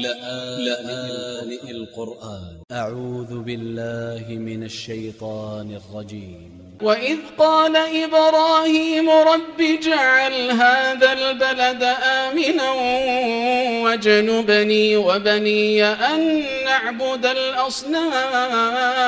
لآن القرآن. أ ع و ذ ب ا ل ل ه من ا ل ش ي ط ا ن ا ل ج ي م وإذ قال إبراهيم رب اجعل هذا البلد آمنا واجنبني وبني أن نعبد الأصنام.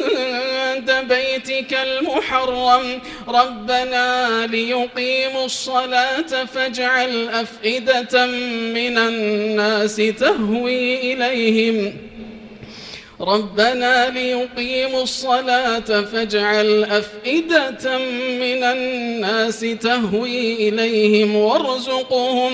بيتك المحرم. ربنا ليقيموا الصلاة فاجعل أفئدة من الناس تهوي إليهم. ربنا ليقيموا الصلاة فاجعل أفئدة من الناس تهوي إليهم وارزقهم.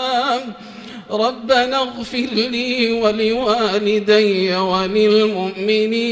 ربنا اغفر لي ولوالدي وللمؤمنين.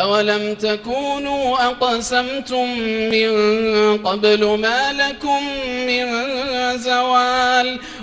أولم تكونوا أقسمتم من قبل ما لكم من زوال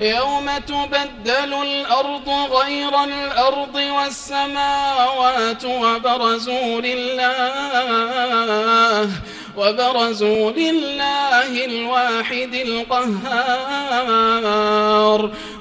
يوم تبدل الأرض غير الأرض والسماوات وبرزوا لله وبرزوا لله الواحد القهار.